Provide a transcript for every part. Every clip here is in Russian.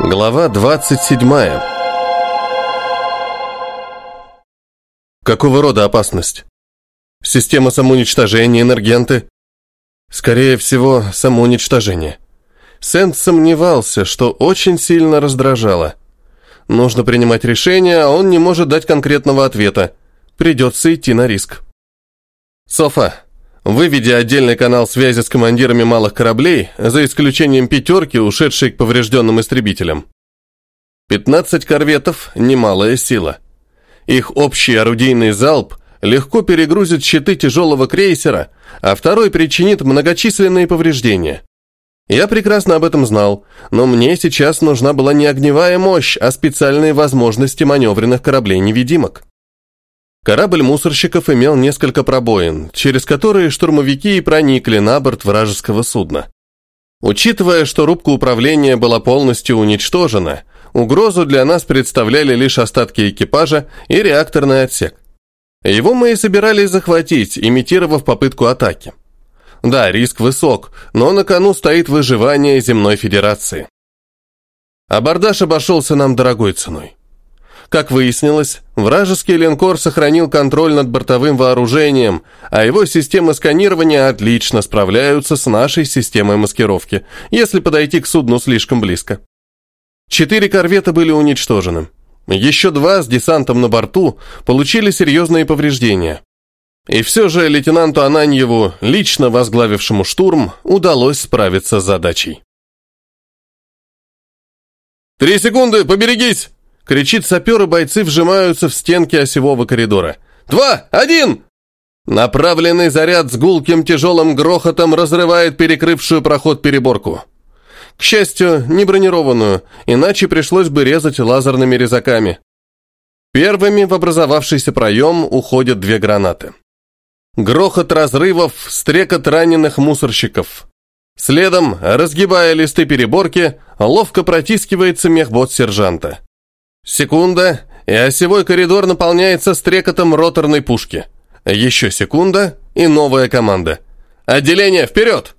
Глава 27. Какого рода опасность? Система самоуничтожения, энергенты? Скорее всего, самоуничтожение. Сент сомневался, что очень сильно раздражало. Нужно принимать решение, а он не может дать конкретного ответа. Придется идти на риск. Софа, выведи отдельный канал связи с командирами малых кораблей, за исключением пятерки, ушедшей к поврежденным истребителям. 15 корветов – немалая сила. Их общий орудийный залп легко перегрузит щиты тяжелого крейсера, а второй причинит многочисленные повреждения. Я прекрасно об этом знал, но мне сейчас нужна была не огневая мощь, а специальные возможности маневренных кораблей-невидимок. Корабль мусорщиков имел несколько пробоин, через которые штурмовики и проникли на борт вражеского судна. Учитывая, что рубка управления была полностью уничтожена, угрозу для нас представляли лишь остатки экипажа и реакторный отсек. Его мы и собирались захватить, имитировав попытку атаки. Да, риск высок, но на кону стоит выживание земной федерации. Абордаж обошелся нам дорогой ценой. Как выяснилось, вражеский линкор сохранил контроль над бортовым вооружением, а его системы сканирования отлично справляются с нашей системой маскировки, если подойти к судну слишком близко. Четыре корвета были уничтожены. Еще два с десантом на борту получили серьезные повреждения. И все же лейтенанту Ананьеву, лично возглавившему штурм, удалось справиться с задачей. «Три секунды, поберегись!» Кричит сапер, и бойцы вжимаются в стенки осевого коридора. «Два! Один!» Направленный заряд с гулким тяжелым грохотом разрывает перекрывшую проход переборку. К счастью, не бронированную, иначе пришлось бы резать лазерными резаками. Первыми в образовавшийся проем уходят две гранаты. Грохот разрывов, стрекот раненых мусорщиков. Следом, разгибая листы переборки, ловко протискивается мехбот сержанта. Секунда, и осевой коридор наполняется стрекотом роторной пушки. Еще секунда, и новая команда. «Отделение, вперед!»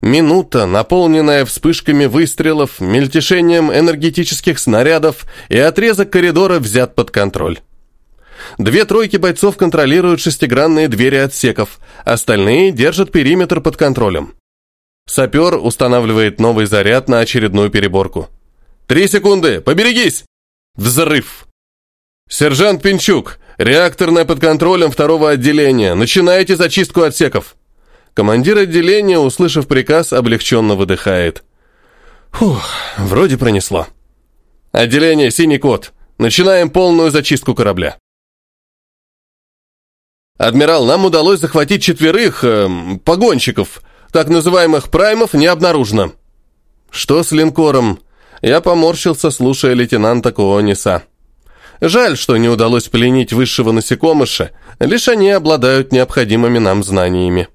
Минута, наполненная вспышками выстрелов, мельтешением энергетических снарядов, и отрезок коридора взят под контроль. Две тройки бойцов контролируют шестигранные двери отсеков, остальные держат периметр под контролем. Сапер устанавливает новый заряд на очередную переборку. «Три секунды! Поберегись!» Взрыв. Сержант Пинчук, реакторная под контролем второго отделения. Начинайте зачистку отсеков. Командир отделения, услышав приказ, облегченно выдыхает. Фух, вроде пронесло. Отделение «Синий кот». Начинаем полную зачистку корабля. Адмирал, нам удалось захватить четверых э, погонщиков. Так называемых праймов не обнаружено. Что с линкором? Я поморщился, слушая лейтенанта Куониса. Жаль, что не удалось пленить высшего насекомыша, лишь они обладают необходимыми нам знаниями.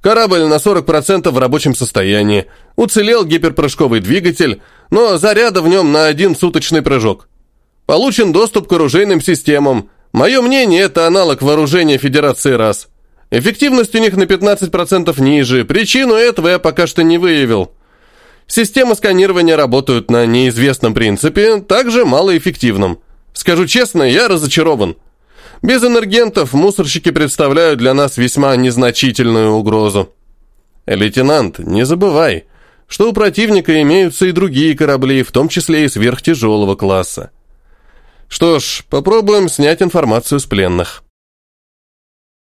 Корабль на 40% в рабочем состоянии, уцелел гиперпрыжковый двигатель, но заряда в нем на один суточный прыжок. Получен доступ к оружейным системам. Мое мнение, это аналог вооружения Федерации РАС. Эффективность у них на 15% ниже, причину этого я пока что не выявил. Системы сканирования работают на неизвестном принципе, также малоэффективном. Скажу честно, я разочарован. Без энергентов мусорщики представляют для нас весьма незначительную угрозу. Лейтенант, не забывай, что у противника имеются и другие корабли, в том числе и сверхтяжелого класса. Что ж, попробуем снять информацию с пленных.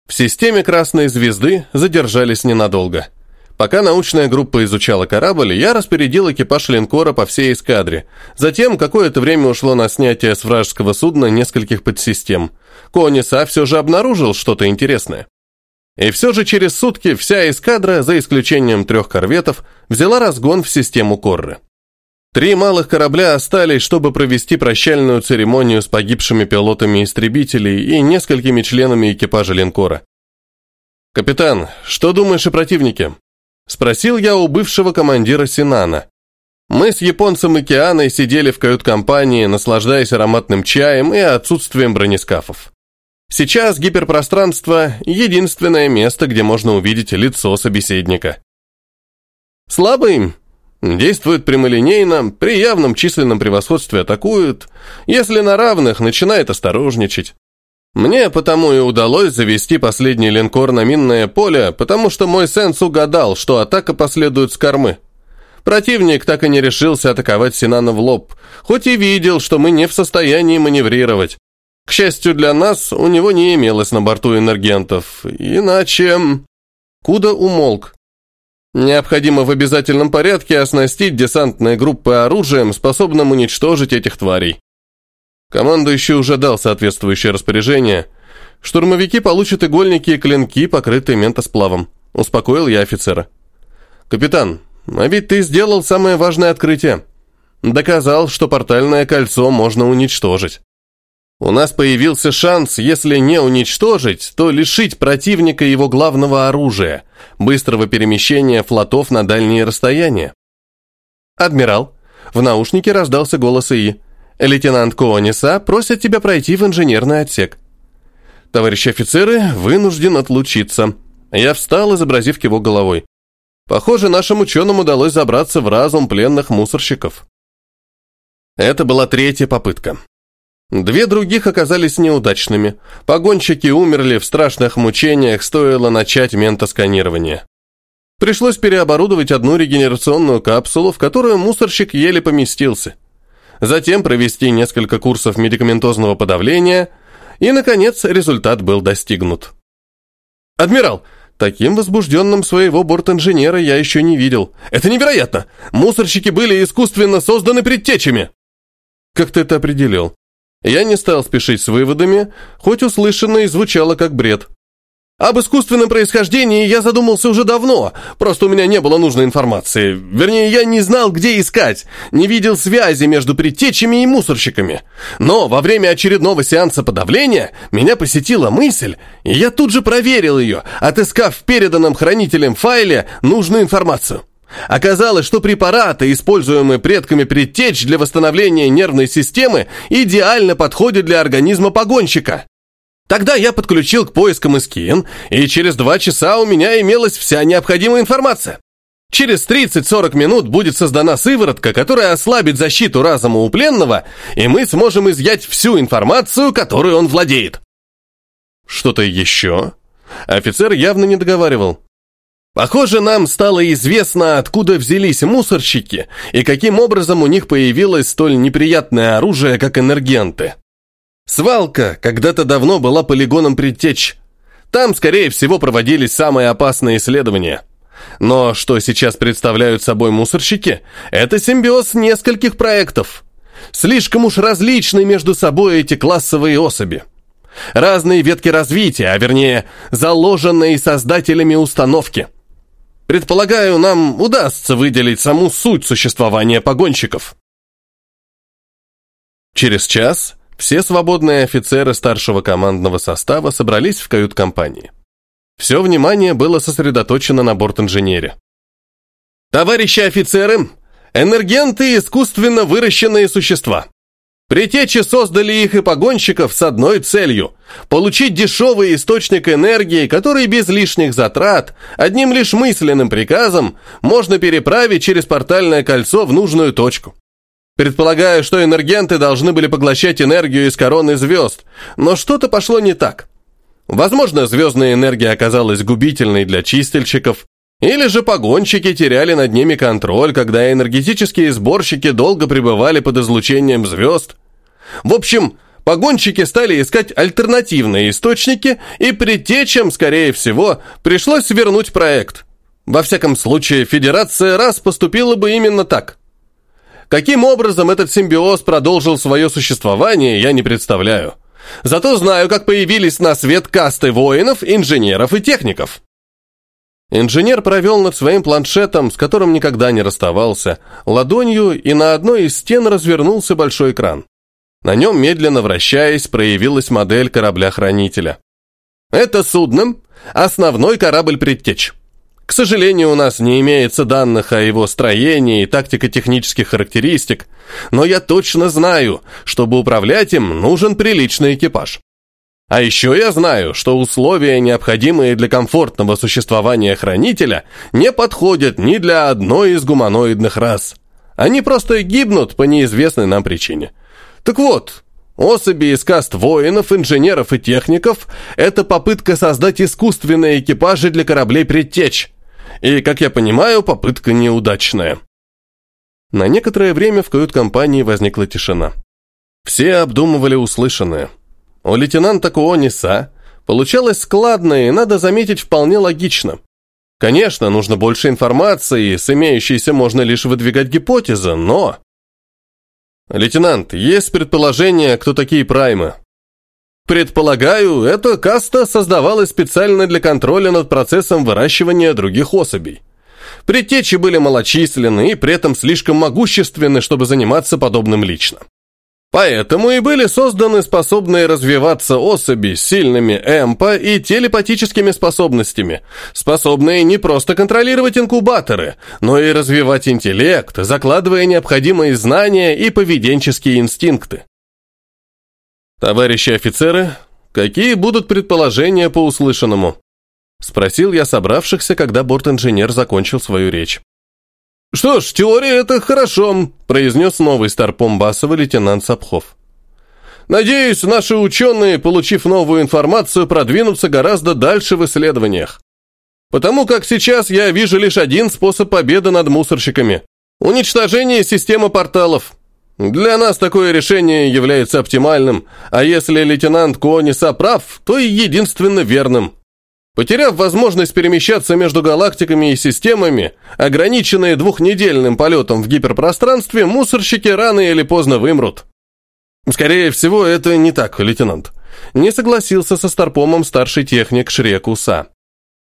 В системе Красной Звезды задержались ненадолго. Пока научная группа изучала корабль, я распорядил экипаж линкора по всей эскадре. Затем какое-то время ушло на снятие с вражеского судна нескольких подсистем. Кониса все же обнаружил что-то интересное. И все же через сутки вся эскадра, за исключением трех корветов, взяла разгон в систему Корры. Три малых корабля остались, чтобы провести прощальную церемонию с погибшими пилотами истребителей и несколькими членами экипажа линкора. «Капитан, что думаешь о противнике?» Спросил я у бывшего командира Синана. Мы с японцем и Кианой сидели в кают-компании, наслаждаясь ароматным чаем и отсутствием бронескафов. Сейчас гиперпространство – единственное место, где можно увидеть лицо собеседника. Слабый? Действует прямолинейно, при явном численном превосходстве атакует, если на равных, начинает осторожничать. Мне потому и удалось завести последний линкор на минное поле, потому что мой сенс угадал, что атака последует с кормы. Противник так и не решился атаковать Синана в лоб, хоть и видел, что мы не в состоянии маневрировать. К счастью для нас, у него не имелось на борту энергентов, иначе... Куда умолк. Необходимо в обязательном порядке оснастить десантные группы оружием, способным уничтожить этих тварей. Командующий уже дал соответствующее распоряжение. Штурмовики получат игольники и клинки, покрытые ментосплавом. Успокоил я офицера. «Капитан, а ведь ты сделал самое важное открытие. Доказал, что портальное кольцо можно уничтожить. У нас появился шанс, если не уничтожить, то лишить противника его главного оружия – быстрого перемещения флотов на дальние расстояния. «Адмирал», в наушнике раздался голос ИИ. «Лейтенант Коониса просит тебя пройти в инженерный отсек». «Товарищи офицеры, вынужден отлучиться». Я встал, изобразив его головой. Похоже, нашим ученым удалось забраться в разум пленных мусорщиков. Это была третья попытка. Две других оказались неудачными. Погонщики умерли в страшных мучениях, стоило начать ментосканирование. Пришлось переоборудовать одну регенерационную капсулу, в которую мусорщик еле поместился. Затем провести несколько курсов медикаментозного подавления, и, наконец, результат был достигнут. «Адмирал, таким возбужденным своего борт-инженера я еще не видел. Это невероятно! Мусорщики были искусственно созданы предтечами!» «Как ты это определил?» Я не стал спешить с выводами, хоть услышанное звучало как бред. Об искусственном происхождении я задумался уже давно, просто у меня не было нужной информации. Вернее, я не знал, где искать, не видел связи между предтечами и мусорщиками. Но во время очередного сеанса подавления меня посетила мысль, и я тут же проверил ее, отыскав в переданном хранителем файле нужную информацию. Оказалось, что препараты, используемые предками предтеч для восстановления нервной системы, идеально подходят для организма погонщика. Тогда я подключил к поискам Искин, и через два часа у меня имелась вся необходимая информация. Через 30-40 минут будет создана сыворотка, которая ослабит защиту разума у пленного, и мы сможем изъять всю информацию, которую он владеет. Что-то еще? Офицер явно не договаривал. Похоже, нам стало известно, откуда взялись мусорщики и каким образом у них появилось столь неприятное оружие, как энергенты. Свалка когда-то давно была полигоном предтеч. Там, скорее всего, проводились самые опасные исследования. Но что сейчас представляют собой мусорщики, это симбиоз нескольких проектов. Слишком уж различны между собой эти классовые особи. Разные ветки развития, а вернее, заложенные создателями установки – Предполагаю, нам удастся выделить саму суть существования погонщиков. Через час все свободные офицеры старшего командного состава собрались в кают-компании. Все внимание было сосредоточено на борт-инженере. «Товарищи офицеры, энергенты – искусственно выращенные существа. Притечи создали их и погонщиков с одной целью – получить дешевый источник энергии, который без лишних затрат, одним лишь мысленным приказом, можно переправить через портальное кольцо в нужную точку. Предполагаю, что энергенты должны были поглощать энергию из короны звезд, но что-то пошло не так. Возможно, звездная энергия оказалась губительной для чистильщиков, или же погонщики теряли над ними контроль, когда энергетические сборщики долго пребывали под излучением звезд. В общем, погонщики стали искать альтернативные источники, и предтечам, скорее всего, пришлось свернуть проект. Во всяком случае, Федерация раз поступила бы именно так. Каким образом этот симбиоз продолжил свое существование, я не представляю. Зато знаю, как появились на свет касты воинов, инженеров и техников. Инженер провел над своим планшетом, с которым никогда не расставался, ладонью, и на одной из стен развернулся большой экран. На нем, медленно вращаясь, проявилась модель корабля-хранителя. Это судно – основной корабль «Предтеч». К сожалению, у нас не имеется данных о его строении и тактико-технических характеристик, но я точно знаю, чтобы управлять им, нужен приличный экипаж. А еще я знаю, что условия, необходимые для комфортного существования хранителя, не подходят ни для одной из гуманоидных рас. Они просто гибнут по неизвестной нам причине. Так вот, особи из каст воинов, инженеров и техников – это попытка создать искусственные экипажи для кораблей предтеч. И, как я понимаю, попытка неудачная. На некоторое время в кают-компании возникла тишина. Все обдумывали услышанное – у лейтенанта Куониса получалось складно и, надо заметить, вполне логично. Конечно, нужно больше информации, с имеющейся можно лишь выдвигать гипотезы, но... Лейтенант, есть предположение, кто такие праймы? Предполагаю, эта каста создавалась специально для контроля над процессом выращивания других особей. Предтечи были малочисленны и при этом слишком могущественны, чтобы заниматься подобным лично. Поэтому и были созданы способные развиваться особи с сильными эмпа и телепатическими способностями, способные не просто контролировать инкубаторы, но и развивать интеллект, закладывая необходимые знания и поведенческие инстинкты. Товарищи офицеры, какие будут предположения по услышанному? Спросил я собравшихся, когда борт-инженер закончил свою речь. «Что ж, теория — это хорошо», — произнес новый старпом Басова лейтенант Сапхов. «Надеюсь, наши ученые, получив новую информацию, продвинутся гораздо дальше в исследованиях. Потому как сейчас я вижу лишь один способ победы над мусорщиками — уничтожение системы порталов. Для нас такое решение является оптимальным, а если лейтенант Куониса прав, то и единственно верным». Потеряв возможность перемещаться между галактиками и системами, ограниченные двухнедельным полетом в гиперпространстве, мусорщики рано или поздно вымрут. Скорее всего, это не так, лейтенант. Не согласился со Старпомом старший техник Шрек Уса.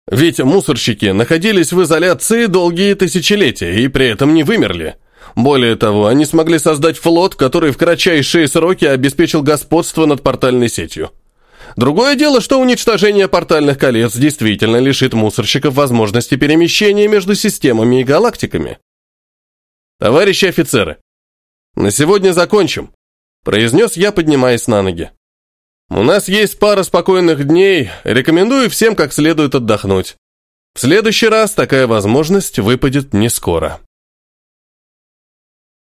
Ведь мусорщики находились в изоляции долгие тысячелетия и при этом не вымерли. Более того, они смогли создать флот, который в кратчайшие сроки обеспечил господство над портальной сетью. Другое дело, что уничтожение портальных колец действительно лишит мусорщиков возможности перемещения между системами и галактиками. Товарищи офицеры, на сегодня закончим, произнес я, поднимаясь на ноги. У нас есть пара спокойных дней, рекомендую всем как следует отдохнуть. В следующий раз такая возможность выпадет не скоро.